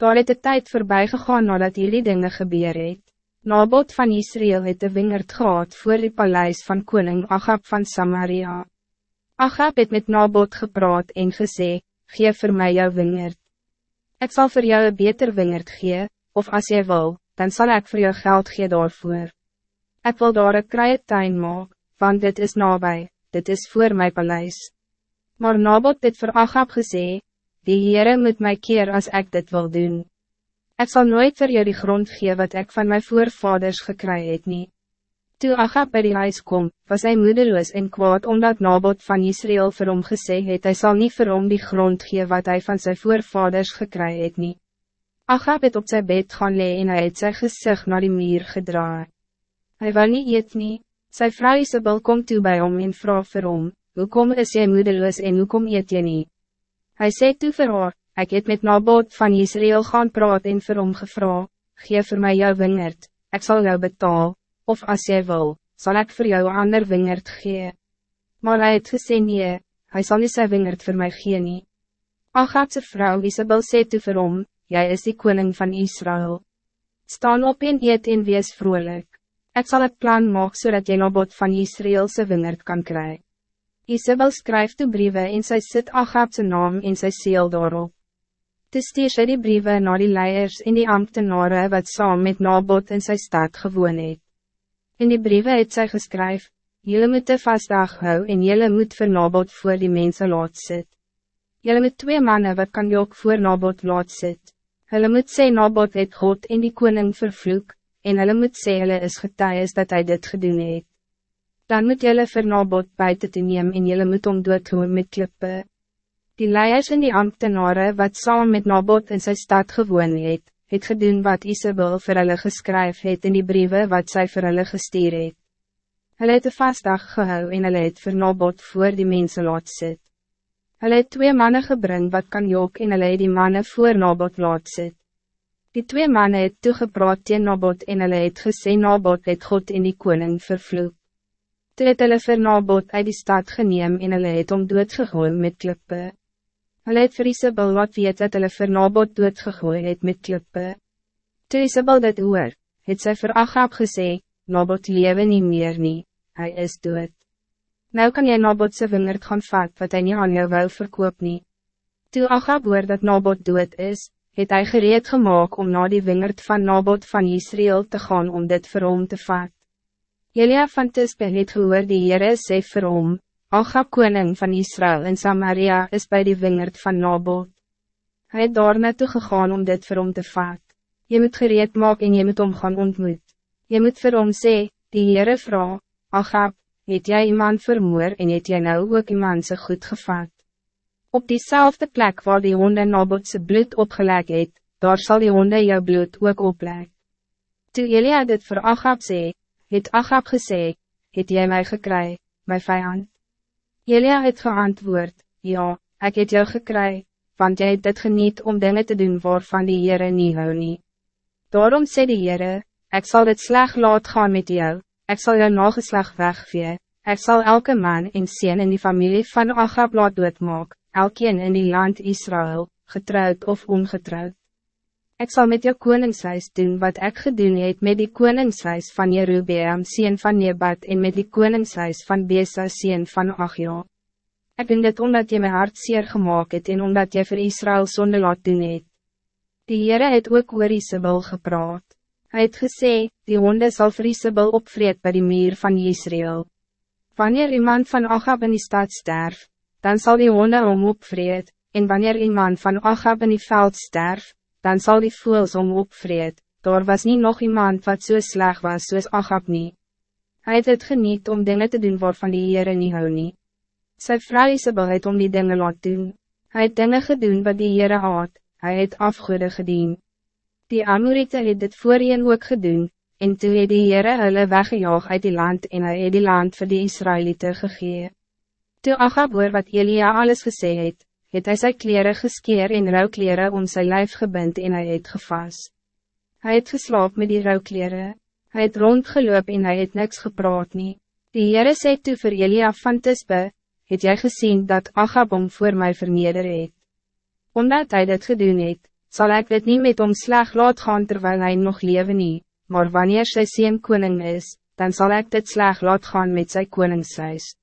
Daar het de tijd voorbij gegaan nadat jullie dingen gebeur het. Nabot van Israël het de wingerd gehad voor die paleis van koning Agab van Samaria. Agab het met Nabot gepraat en gesê, gee voor mij jouw wingerd. Ik zal voor jou een beter wingerd gee, of als jij wil, dan zal ik voor jou geld gee daarvoor. Ik wil daar een kraaie tuin maak, want dit is nabij, dit is voor mijn paleis. Maar Nabot het voor Agab gesê, die Heere moet mij keer als ik dit wil doen. Ik zal nooit voor jou die grond gee wat ik van mijn voorvaders gekry het nie. Toe Agab by die huis kom, was hij moedeloos en kwaad omdat Nabot van Israël vir hom gesê het, hy sal nie vir hom die grond gee wat hij van zijn voorvaders gekry het nie. Agab het op zijn bed gaan lee en hy het sy gezicht naar die muur gedraai. Hij wil niet eet nie, sy vrou Isabel kom toe bij hom en vraag vir hom, Hoekom is jy moedeloos en hoekom eet jy nie? Hij zei toe vir haar, ek het met Nabot van Israël gaan praat en vir hom gevra, Geef voor mij jouw wingerd, ik zal jou betaal, of als jij wil, zal ik voor jou ander wingerd gee. Maar hij het gesê nie, hy sal nie sy wingerd vir my gee nie. Agatse vrou Isabel sê toe vir hom, Jy is die koning van Israël. Staan op en eet en wees vrolijk. Ik zal het plan maken zodat jy Nabot van Israëlse wingerd kan krijgen. Isabel skryf toe briewe en sy sit Agabse naam en sy seel daarop. Toe stuur sy die briewe na die leiers en die ambtenare wat saam met Nabot in sy stad gewoon het. In die briewe het sy geskryf, Jylle moet de vastdag hou en jylle moet vir Nabot voor die mensen laat sit. Jylle moet twee mannen wat kan jok voor Nabot laat sit. Hulle moet sê Nabot het God en die koning vervloek, en hulle moet sê hulle is getuies dat hij dit gedoen het dan moet jullie vir Nabot buiten te neem en jullie moet om doodgoon met klippe. Die leiers en die ambtenaren wat saam met Nabot in zijn stad gewoon het, het gedoen wat Isabel vir hulle geskryf het in die brieven wat zij vir hulle gestuur het. Hulle het een vastdag gehou en hulle het vir Nabot voor die mensen laat sit. Hulle het twee mannen gebring wat kan jok en hulle het die mannen voor Nabot laat sit. Die twee mannen het toegepraat teen Nabot en hulle het gesê Nabot het God in die koning vervloek. Toe het hulle vir Nabot uit die stad geneem en hulle het om doodgegooi met klippe. Hulle het vir Isabel wat weet dat hulle vir Nabot doodgegooi het met klippe. Toe Isabel dit hoor, het sy vir Agab gesê, Nabot lewe nie meer nie, hy is dood. Nou kan jy Nabot sy wingerd gaan vat wat hy nie aan jou wou verkoop nie. Toe Agab hoor dat Nabot dood is, het hy gereed gemaakt om na die wingerd van Nabot van Israël te gaan om dit vir hom te vat. Jelia van Tispe het gehoor die Heere sê vir hom, Agab koning van Israël in Samaria is bij die wingerd van Nabot. Hij het daar naartoe gegaan om dit vir hom te vat. Je moet gereed maak en je moet om gaan ontmoet. Je moet vir hom sê, die Heere vraag, Agab, het jij iemand vermoor en het jy nou ook iemand se goed gevat. Op diezelfde plek waar die honde Nabotse bloed opgelek het, daar zal die honde jou bloed ook oplek. Toe Elia dit voor Agab sê, het Agab gesê, het jy mij gekry, my vijand? Jelia het geantwoord, ja, ik het jou gekry, want jy het dit geniet om dingen te doen waarvan die Heere nie hou nie. Daarom sê die Heere, ek sal dit sleg laat gaan met jou, ik zal jou nageslag wegvee, ik zal elke man en sien in die familie van Agab laat doodmaak, elkeen in die land Israël, getrouwd of ongetrouwd. Ik zal met jou koningshuis doen wat ik gedoen het met die koningshuis van Jerubeam sien van Nebat en met die koningshuis van Besa sien van Achio. Ik doen dit omdat je mijn hart zeer gemaakt het en omdat je voor Israël zonde laat doen het. Die Heere het ook oor Isabel gepraat. Hij het gesê, die honde zal vir Isabel opvreed by die muur van Israël. Wanneer iemand van Achab in die stad sterf, dan zal die honde om opvreed, en wanneer iemand van Achab in die veld sterf, dan zal die voels om opvreed, daar was niet nog iemand wat zo so sleg was soos Agab nie. Hy het het geniet om dingen te doen waarvan die Heere nie hou nie. Sy vrou Isabel het om die dingen laat doen. Hij het dingen gedoen wat die Heere haat, hy het afgoede gedien. Die Amorite het dit voorheen ook gedoen, en toe het die Heere hulle weggejaag uit die land en hy het die land voor die Israëlieten gegee. Toe Agab hoor wat Elia alles gesê het, het hy sy kleren geskeer en rouwkleren om sy lijf gebind en hy het gevas. Hij het geslaap met die rouwkleren, hij het rondgeloop en hij het niks gepraat nie. Die Heere sê toe vir Elia van Tisbe, het jy gezien dat Agab om voor mij verneder het. Omdat hij dit gedoen het, zal ik dit niet met hom sleg laat gaan terwijl hij nog leven nie, maar wanneer sy sien koning is, dan zal ik dit sleg laat gaan met sy koningshuis.